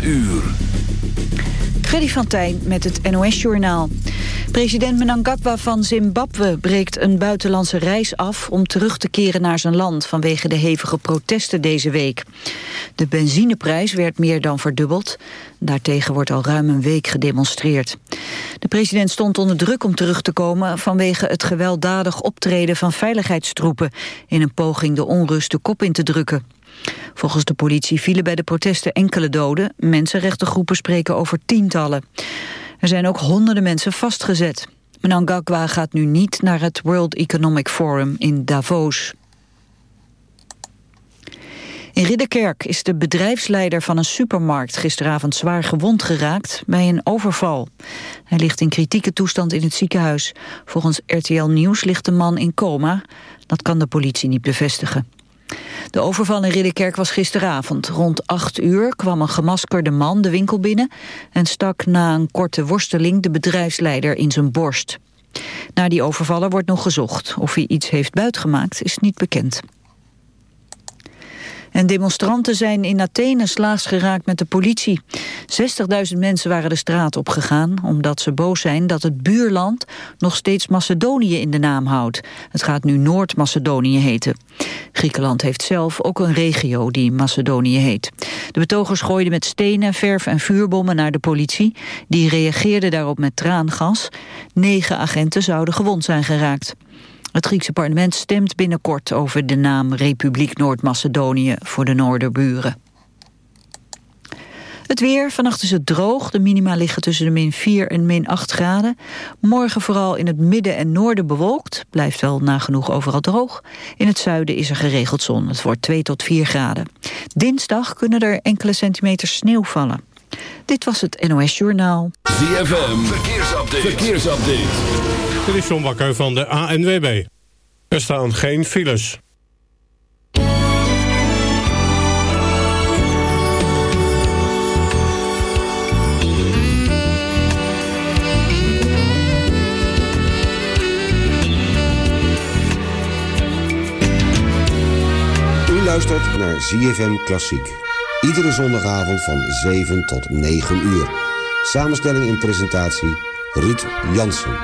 8 uur. Freddy van Tijn met het NOS-journaal. President Mnangagwa van Zimbabwe breekt een buitenlandse reis af... om terug te keren naar zijn land vanwege de hevige protesten deze week. De benzineprijs werd meer dan verdubbeld. Daartegen wordt al ruim een week gedemonstreerd. De president stond onder druk om terug te komen... vanwege het gewelddadig optreden van veiligheidstroepen... in een poging de onrust de kop in te drukken. Volgens de politie vielen bij de protesten enkele doden. Mensenrechtengroepen spreken over tientallen. Er zijn ook honderden mensen vastgezet. Mnangagwa gaat nu niet naar het World Economic Forum in Davos. In Ridderkerk is de bedrijfsleider van een supermarkt gisteravond zwaar gewond geraakt bij een overval. Hij ligt in kritieke toestand in het ziekenhuis. Volgens RTL Nieuws ligt de man in coma. Dat kan de politie niet bevestigen. De overval in Ridderkerk was gisteravond. Rond 8 uur kwam een gemaskerde man de winkel binnen... en stak na een korte worsteling de bedrijfsleider in zijn borst. Naar die overvaller wordt nog gezocht. Of hij iets heeft buitgemaakt is niet bekend. En demonstranten zijn in Athene slaags geraakt met de politie. 60.000 mensen waren de straat opgegaan... omdat ze boos zijn dat het buurland nog steeds Macedonië in de naam houdt. Het gaat nu Noord-Macedonië heten. Griekenland heeft zelf ook een regio die Macedonië heet. De betogers gooiden met stenen, verf en vuurbommen naar de politie. Die reageerde daarop met traangas. Negen agenten zouden gewond zijn geraakt. Het Griekse parlement stemt binnenkort over de naam Republiek Noord-Macedonië voor de Noorderburen. Het weer, vannacht is het droog. De minima liggen tussen de min 4 en min 8 graden. Morgen vooral in het midden en noorden bewolkt. Blijft wel nagenoeg overal droog. In het zuiden is er geregeld zon. Het wordt 2 tot 4 graden. Dinsdag kunnen er enkele centimeters sneeuw vallen. Dit was het NOS Journaal. ZFM, verkeersupdate. verkeersupdate. Dit is John Bakker van de ANWB. Er staan geen files. U luistert naar ZFM Klassiek. Iedere zondagavond van 7 tot 9 uur. Samenstelling en presentatie Ruud Jansen.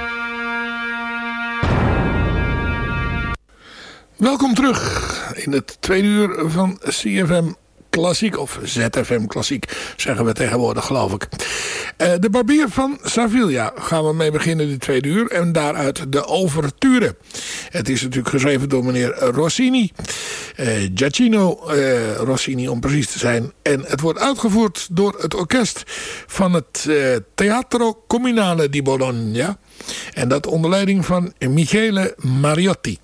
Welkom terug in het tweede uur van CFM Klassiek, of ZFM Klassiek zeggen we tegenwoordig geloof ik. Uh, de Barbier van Sevilla gaan we mee beginnen de tweede uur en daaruit de Overture. Het is natuurlijk geschreven door meneer Rossini, uh, Giacchino uh, Rossini om precies te zijn. En het wordt uitgevoerd door het orkest van het Teatro Comunale di Bologna. En dat onder leiding van Michele Mariotti.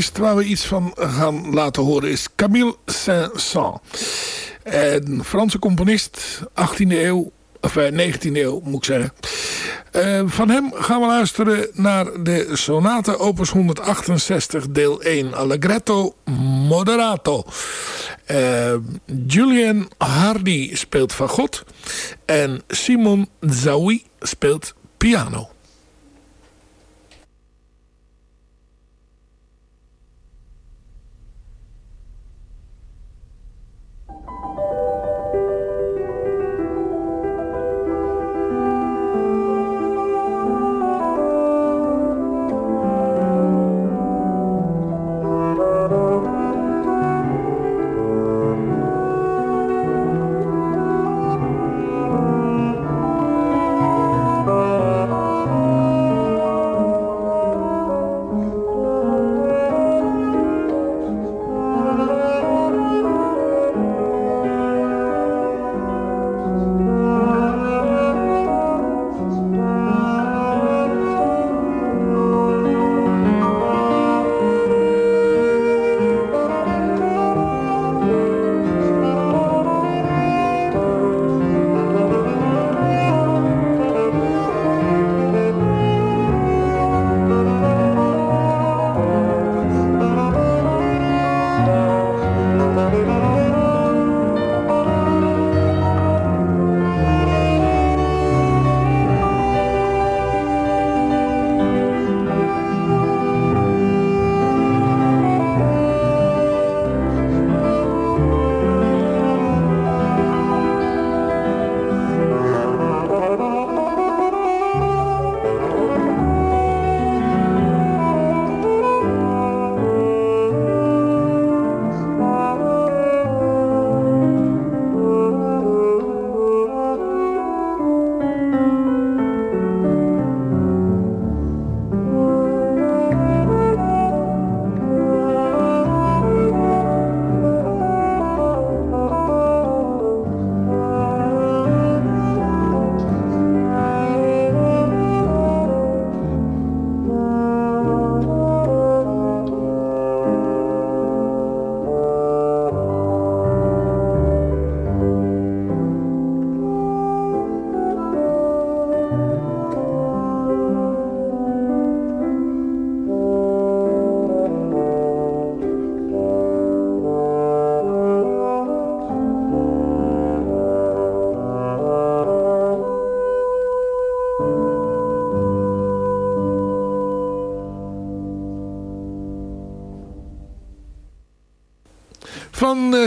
Componist waar we iets van gaan laten horen is Camille Saint-Saëns. Een Franse componist, 18e eeuw, of 19e eh, eeuw moet ik zeggen. Uh, van hem gaan we luisteren naar de sonate opus 168 deel 1 Allegretto Moderato. Uh, Julian Hardy speelt fagot en Simon Zawi speelt piano.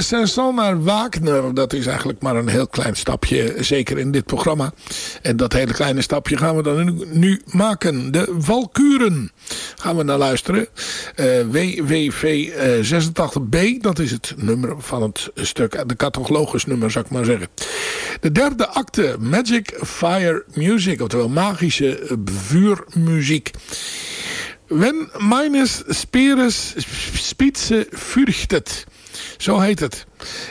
Saint-Saëns naar Wagner, dat is eigenlijk maar een heel klein stapje, zeker in dit programma. En dat hele kleine stapje gaan we dan nu, nu maken. De Valkuren gaan we naar luisteren. Uh, WWV uh, 86B, dat is het nummer van het stuk, de catalogus nummer zou ik maar zeggen. De derde acte, Magic Fire Music, oftewel magische vuurmuziek. Wenn meines Speeres Spitze fürchtet. Zo heet het.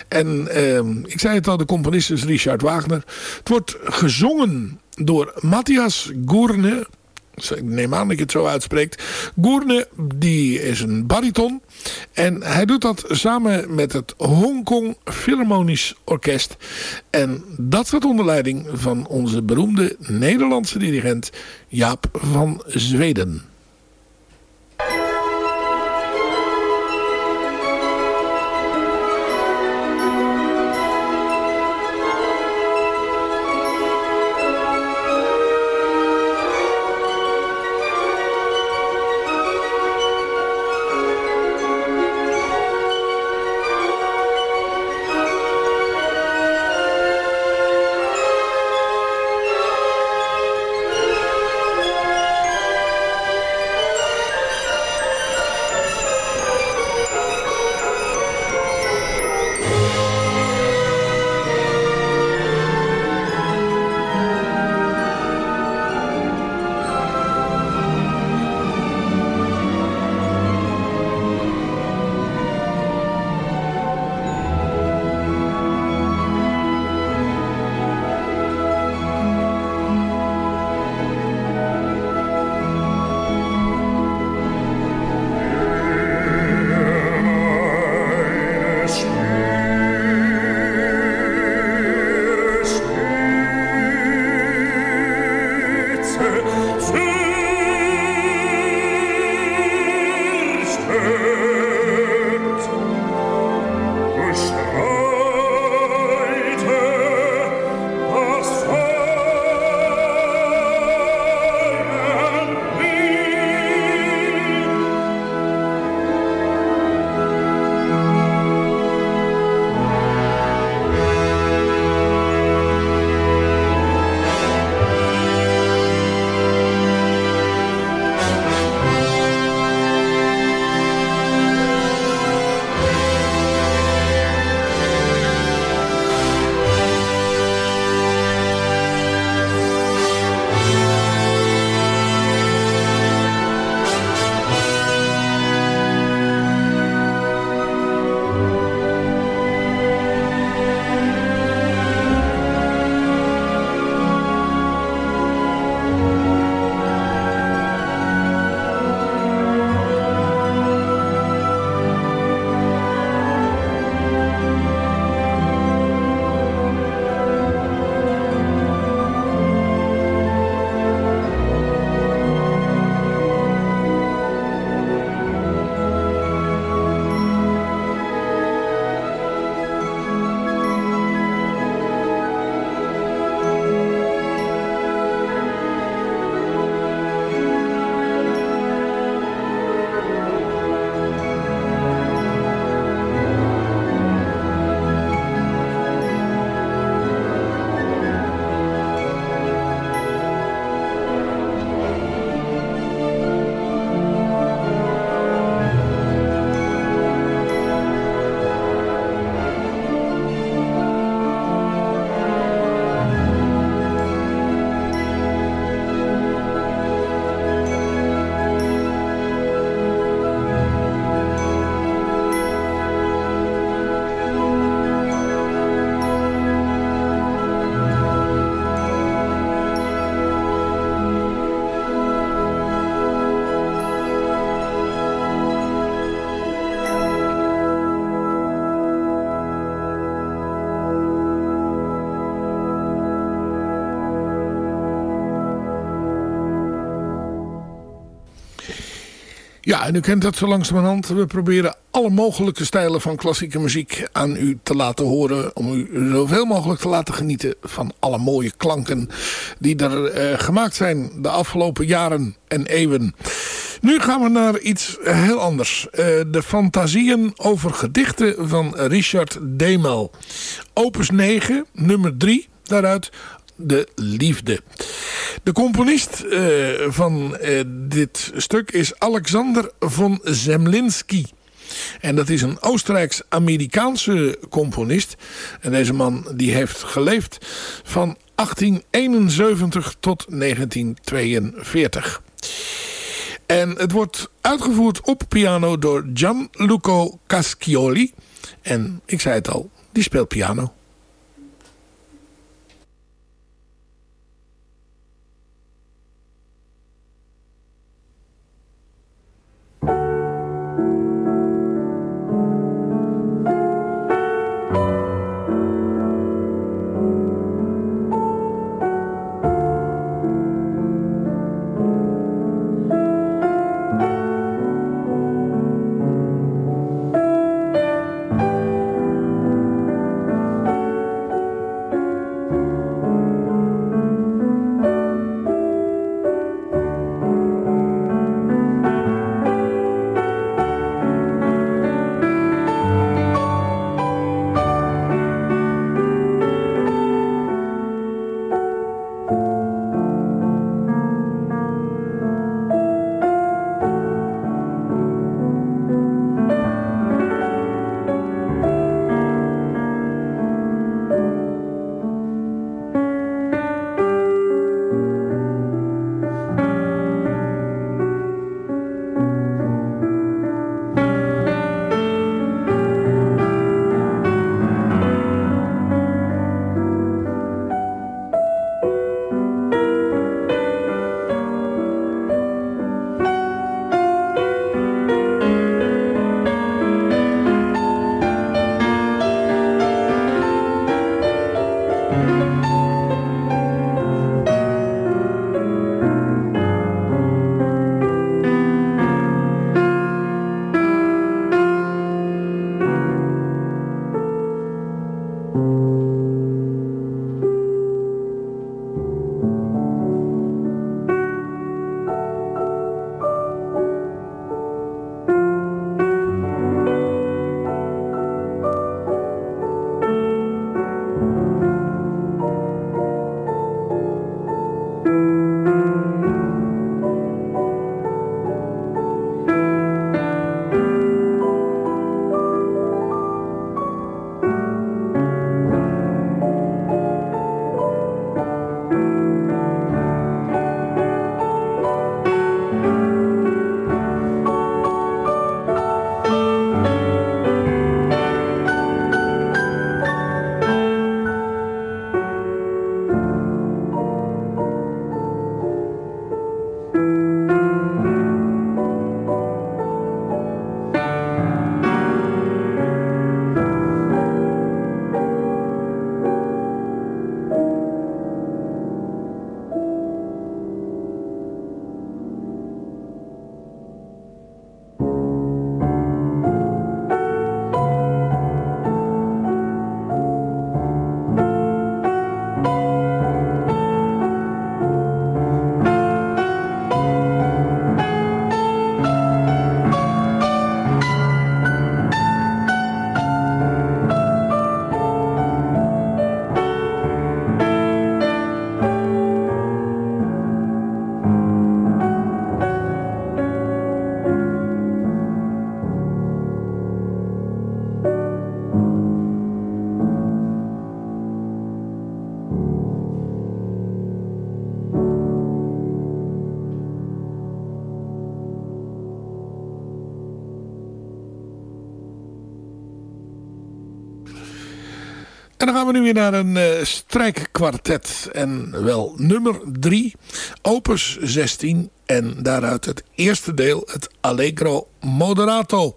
En eh, ik zei het al, de componist is Richard Wagner. Het wordt gezongen door Matthias Gourne. Ik neem aan dat ik het zo uitspreekt. Gourne, die is een bariton. En hij doet dat samen met het Hongkong Philharmonisch Orkest. En dat wordt onder leiding van onze beroemde Nederlandse dirigent Jaap van Zweden. En u kent dat zo langzamerhand. We proberen alle mogelijke stijlen van klassieke muziek aan u te laten horen. Om u zoveel mogelijk te laten genieten van alle mooie klanken die er eh, gemaakt zijn de afgelopen jaren en eeuwen. Nu gaan we naar iets heel anders. Uh, de fantasieën over gedichten van Richard Demel. Opus 9, nummer 3. Daaruit de liefde. De componist uh, van uh, dit stuk is Alexander von Zemlinsky. En dat is een Oostenrijks-Amerikaanse componist. En deze man die heeft geleefd van 1871 tot 1942. En het wordt uitgevoerd op piano door Gianluco Cascioli. En ik zei het al, die speelt piano. Naar een uh, strijkkwartet. En wel nummer 3, opus 16. En daaruit het eerste deel, het Allegro Moderato.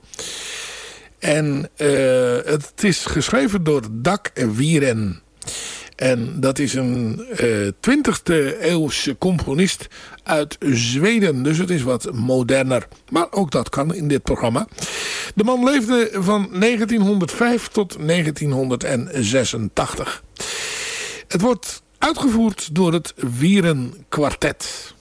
En uh, het is geschreven door Dak Wieren. En dat is een eh, uh, 20e eeuwse componist uit Zweden. Dus het is wat moderner. Maar ook dat kan in dit programma. De man leefde van 1905 tot 1986. Het wordt uitgevoerd door het Wieren Kwartet.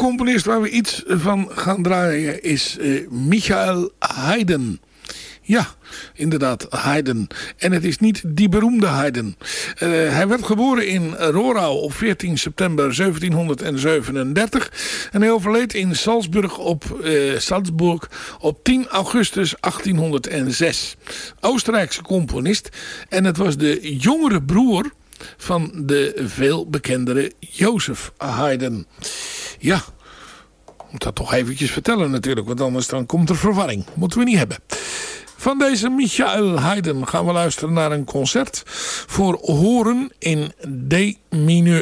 Componist waar we iets van gaan draaien is uh, Michael Haydn. Ja, inderdaad, Haydn. En het is niet die beroemde Haydn. Uh, hij werd geboren in Rorau op 14 september 1737. En hij overleed in Salzburg op, uh, Salzburg op 10 augustus 1806. Oostenrijkse componist. En het was de jongere broer van de veel bekendere Jozef Haydn. Ja, moet dat toch eventjes vertellen natuurlijk, want anders dan komt er verwarring. Moeten we niet hebben. Van deze Michael Haydn gaan we luisteren naar een concert voor horen in D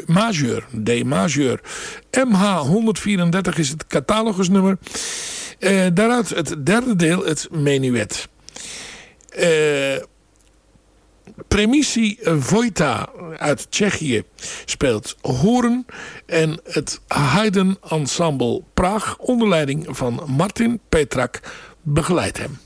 majeur. D majeur. MH 134 is het catalogusnummer. Uh, daaruit het derde deel, het menuet. Uh, Premisi Vojta uit Tsjechië speelt horen. En het Haydn Ensemble Praag onder leiding van Martin Petrak begeleidt hem.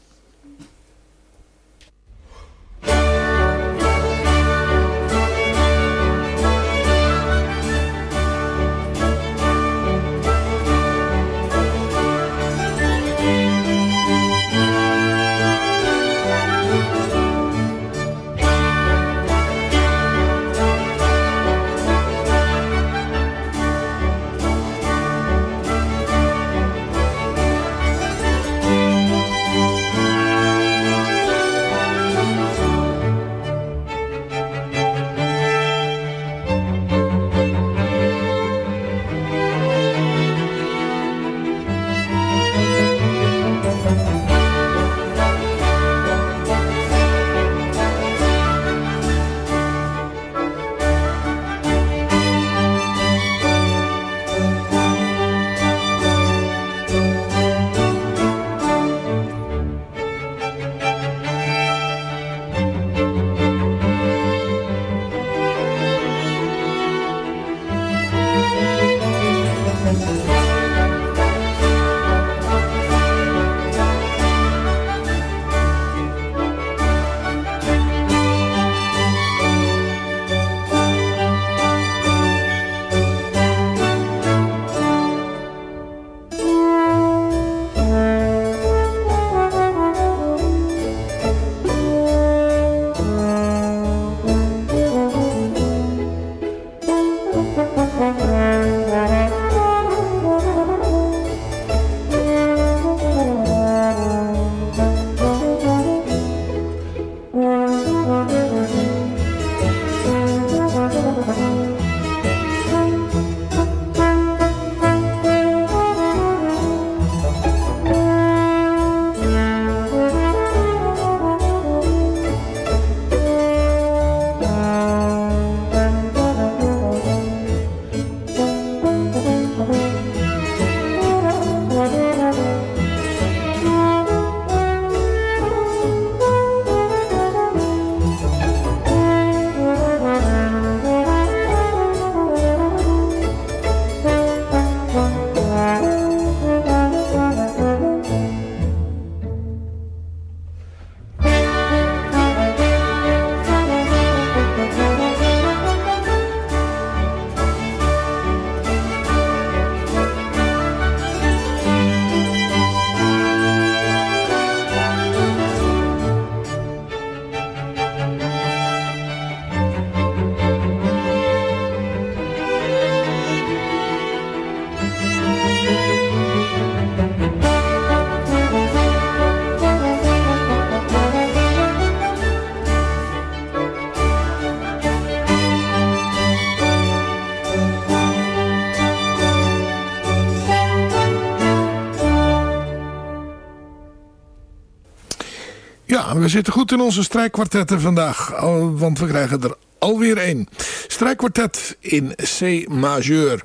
We zitten goed in onze strijkkwartetten vandaag. Want we krijgen er alweer één. Strijkkwartet in C majeur.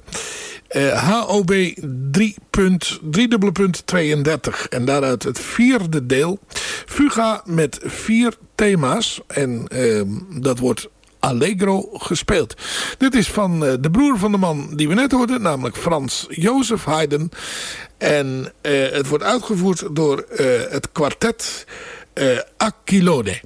HOB 3.32 en daaruit het vierde deel. Fuga met vier thema's. En uh, dat wordt Allegro gespeeld. Dit is van uh, de broer van de man die we net hoorden, namelijk Frans Jozef Haydn. En uh, het wordt uitgevoerd door het kwartet eh, Aquilone.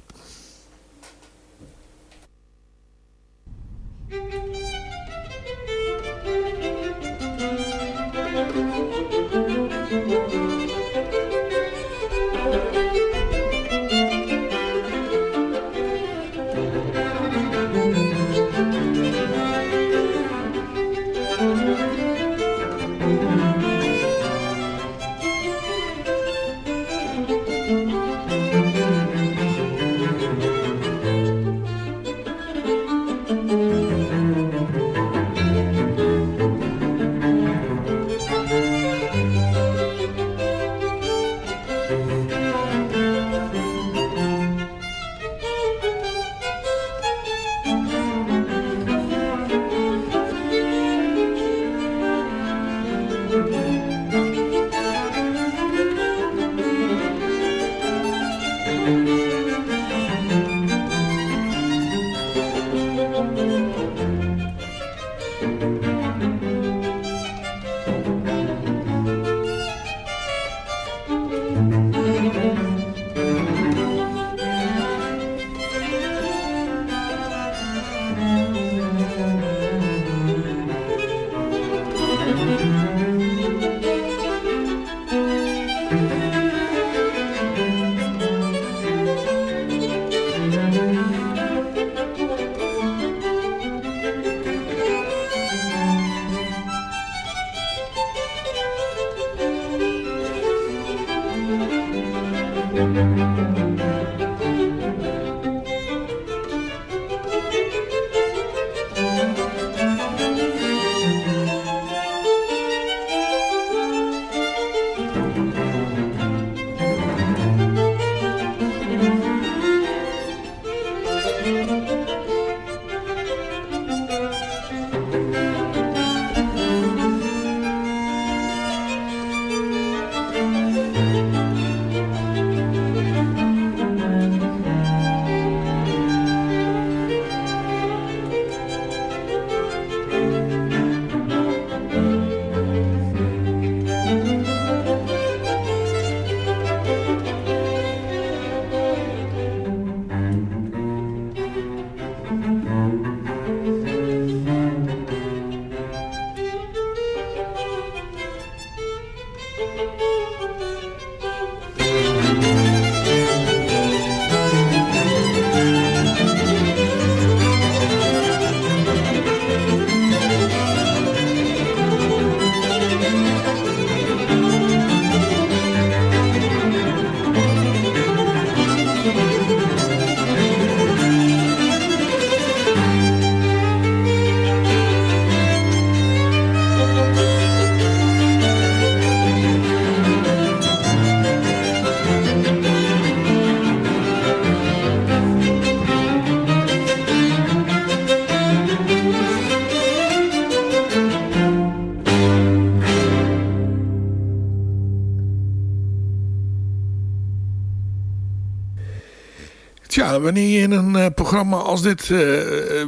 Wanneer je in een uh, programma als dit uh,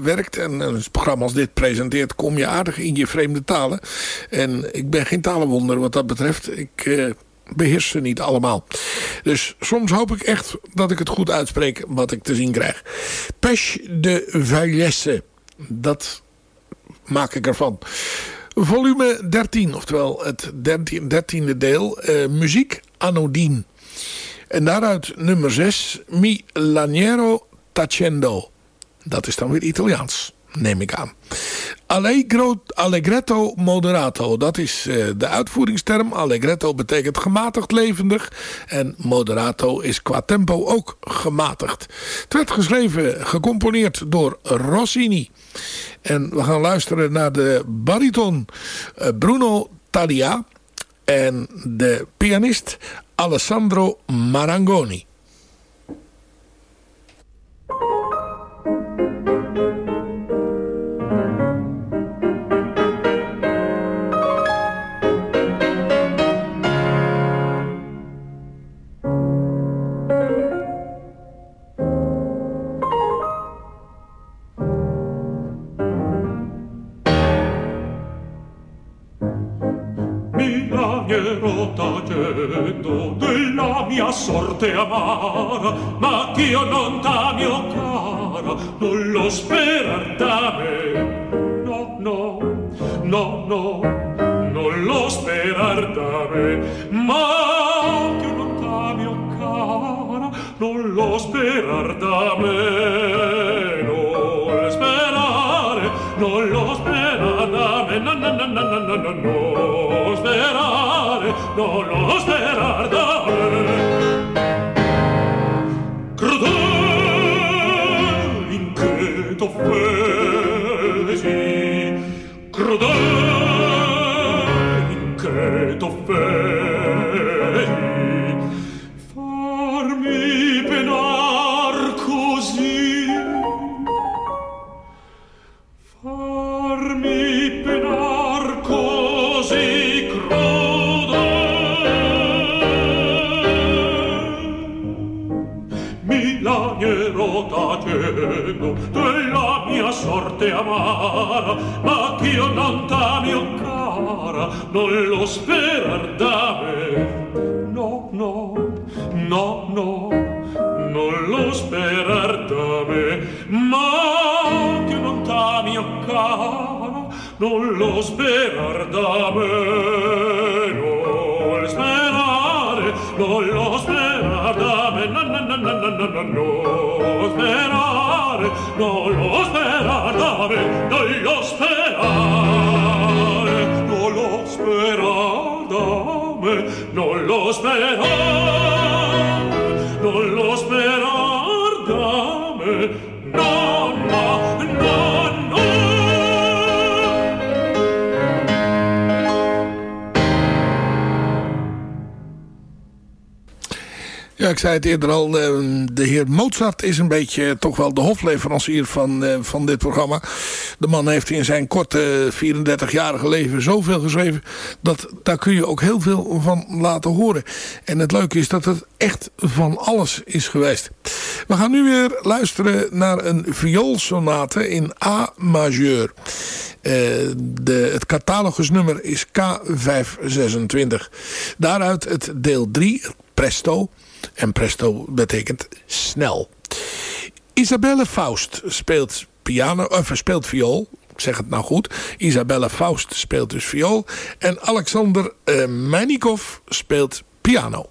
werkt en een programma als dit presenteert, kom je aardig in je vreemde talen. En ik ben geen talenwonder wat dat betreft. Ik uh, beheers ze niet allemaal. Dus soms hoop ik echt dat ik het goed uitspreek wat ik te zien krijg. Pêche de Vaillesse. Dat maak ik ervan. Volume 13, oftewel het dertiende deel. muziek anodine. En daaruit nummer 6, Mi Laniero Tacendo. Dat is dan weer Italiaans, neem ik aan. Allegro, allegretto moderato, dat is uh, de uitvoeringsterm. Allegretto betekent gematigd levendig. En moderato is qua tempo ook gematigd. Het werd geschreven, gecomponeerd door Rossini. En we gaan luisteren naar de bariton uh, Bruno Talia. En de pianist Alessandro Marangoni. Sorte amara ma ch'io non t'amio cara non lo sperar da me. No no no no non lo sperar da me. Ma ch'io non t'amio cara non lo sperar da me. Non sperare non lo sperar da me. No no no no no no no non lo sperar rudei che t'offeri farmi penar così. Farmi penar così crudo. Mi lagnerò tacendo della mia sorte amara ma io non t'ami, oh cara, non lo sperar da me. No, no, no, no, non lo sperar da me, ma che non t'ami, oh cara, non lo sperar da me. Non sperare, non lo sperar da me, no, no, no, no, no, no, no, sperare, non lo sperar da me, non lo sperare no lo asperar, dame, no lo asperar, no lo. Ja, ik zei het eerder al. eh, De heer Mozart is een beetje eh, toch wel de hofleverancier van, eh, van dit programma. De man heeft in zijn korte 34-jarige leven zoveel geschreven. Dat daar kun je ook heel veel van laten horen. En het leuke is dat het echt van alles is geweest. We gaan nu weer luisteren naar een vioolsonate in A majeur. Eh, de, het catalogusnummer is K526. Daaruit het deel 3, het presto. En presto betekent snel. Isabelle Faust speelt, piano, of speelt viool. Ik zeg het nou goed. Isabelle Faust speelt dus viool. En Alexander uh, speelt piano.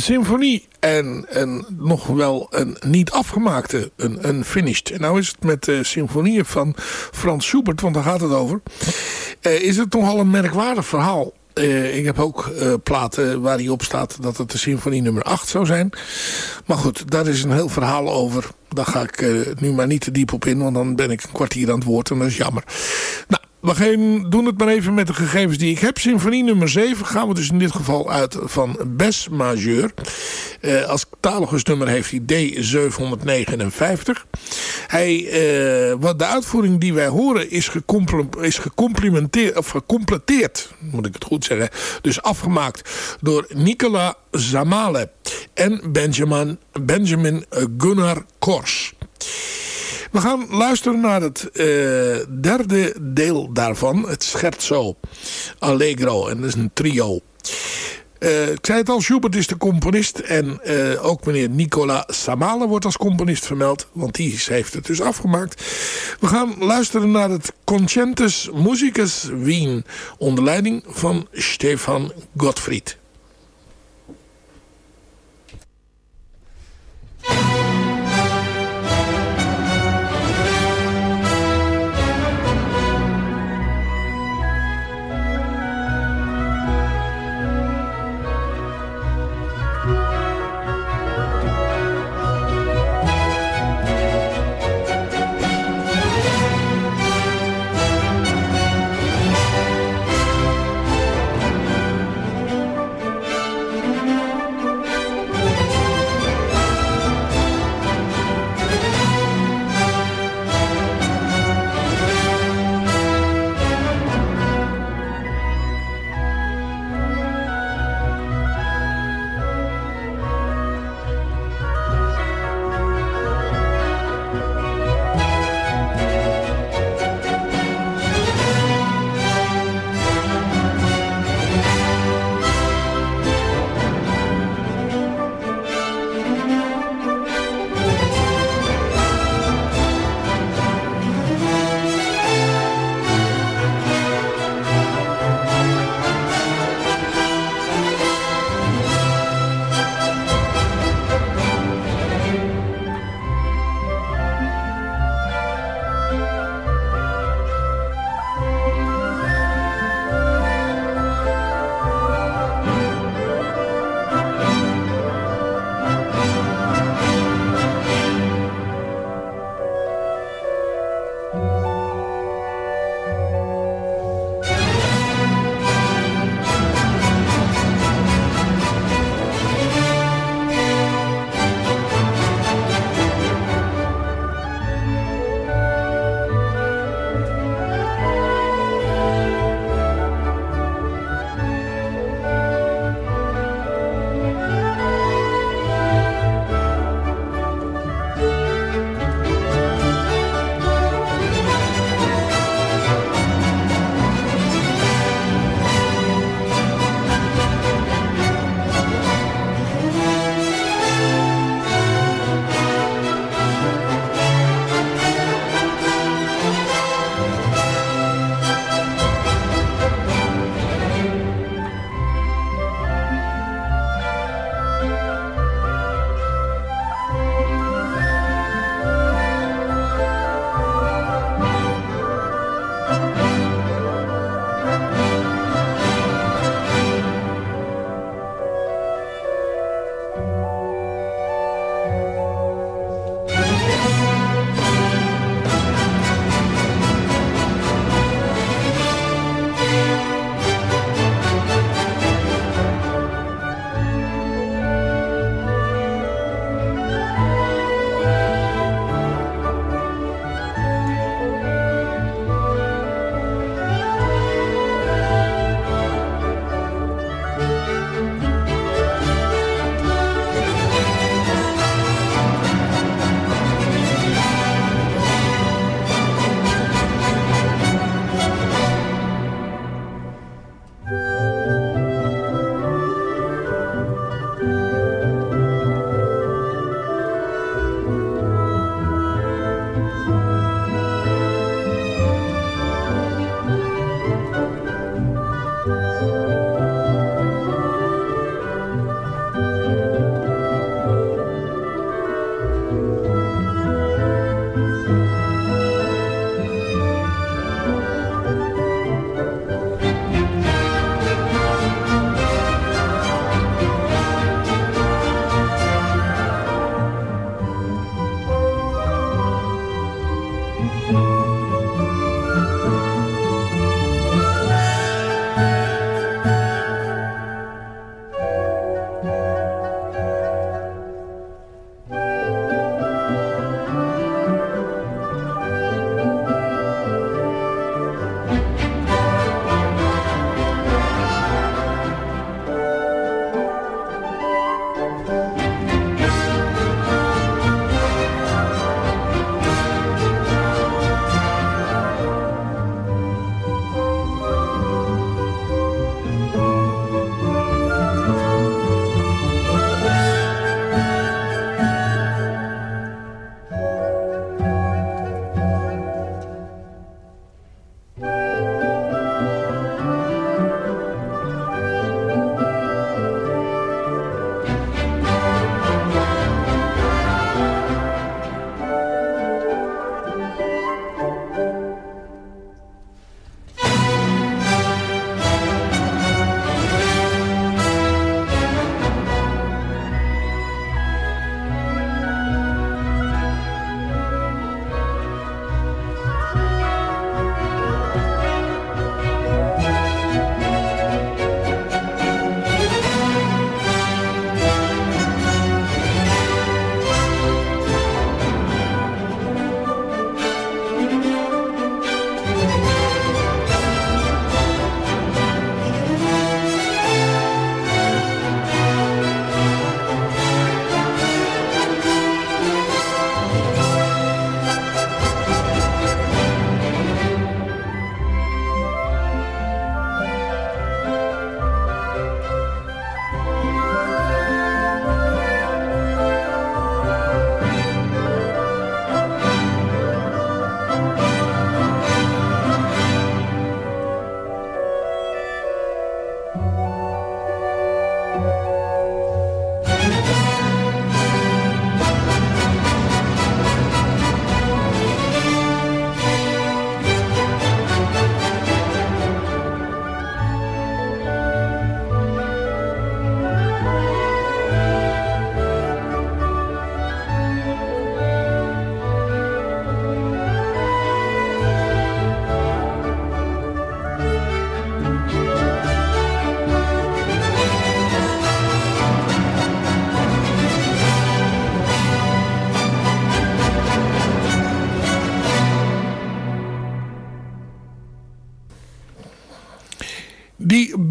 Symfonie en een, nog wel een niet afgemaakte, een, een finished. En nou is het met de symfonieën van Frans Schubert, want daar gaat het over. Uh, is het toch al een merkwaardig verhaal. Uh, ik heb ook uh, platen waar hij op staat dat het de symfonie nummer 8 zou zijn. Maar goed, daar is een heel verhaal over. Daar ga ik nu maar niet te diep op in, want dan ben ik een kwartier aan het woord en dat is jammer. Nou, we gaan, doen het maar even met de gegevens die ik heb. Symfonie nummer 7 gaan we dus in dit geval uit van Bes majeur. Uh, als taligusnummer heeft hij D759. Hij, uh, wat de uitvoering die wij horen is, is gecomplimenteerd, of gecompleteerd, moet ik het goed zeggen. Dus afgemaakt door Nicola Zamale en Benjamin, Benjamin Gunnar Kors. We gaan luisteren naar het uh, derde deel daarvan. Het scherzo Allegro. En dat is een trio. Uh, ik zei het al, Schubert is de componist. En uh, ook meneer Nicola Samale wordt als componist vermeld. Want die heeft het dus afgemaakt. We gaan luisteren naar het Concentus Musicus Wien. Onder leiding van Stefan Gottfried.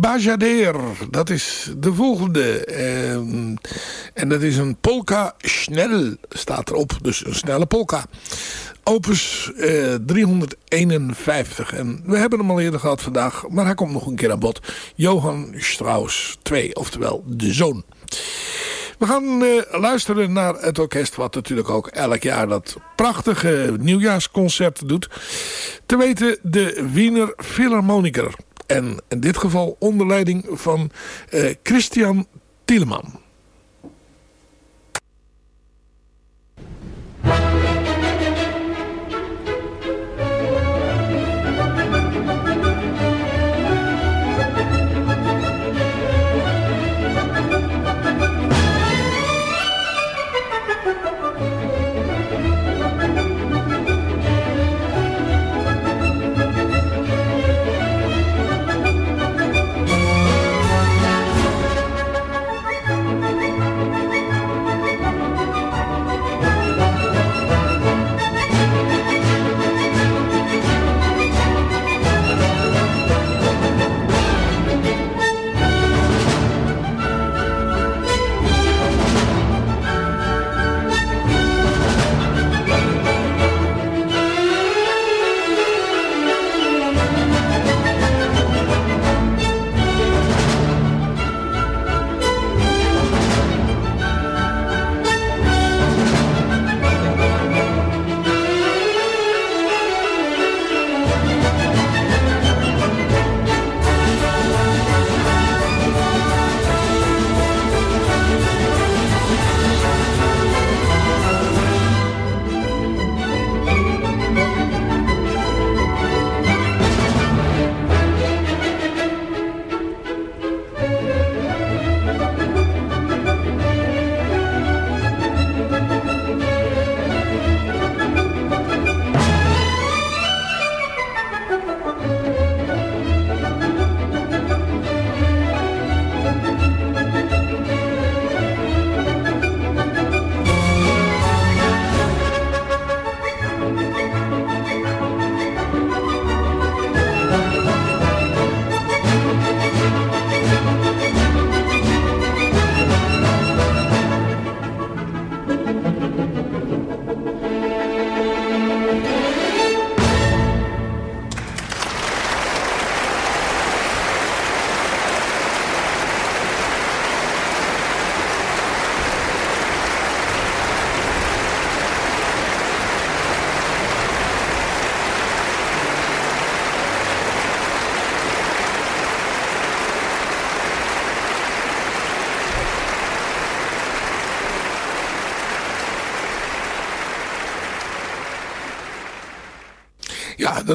Bajader, dat is de volgende. Ehm, en dat is een polka snel, staat erop. Dus een snelle polka. Opus 351. En we hebben hem al eerder gehad vandaag, maar hij komt nog een keer aan bod. Johan Strauss 2, oftewel de zoon. We gaan uh, luisteren naar het orkest wat natuurlijk ook elk jaar dat prachtige nieuwjaarsconcert doet. Te weten de Wiener Philharmoniker. En in dit geval onder leiding van uh, Christian Tieleman.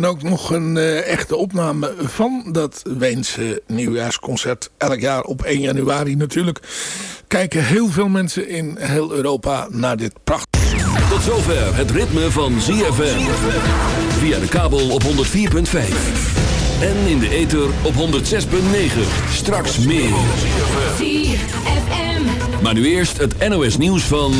Dan ook nog een uh, echte opname van dat Weense nieuwjaarsconcert. Elk jaar op 1 januari natuurlijk. Kijken heel veel mensen in heel Europa naar dit prachtige... Tot zover het ritme van ZFM. Via de kabel op 104.5. En in de ether op 106.9. Straks meer. Maar nu eerst het NOS nieuws van...